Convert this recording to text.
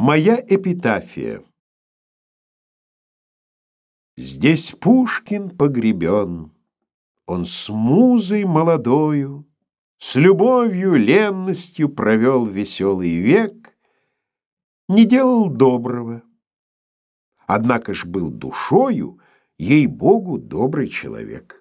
Моя эпитафия. Здесь Пушкин погребен, Он с музой молодою, С любовью, ленностью Провел веселый век, Не делал доброго, Однако ж был душою, Ей-богу, добрый человек.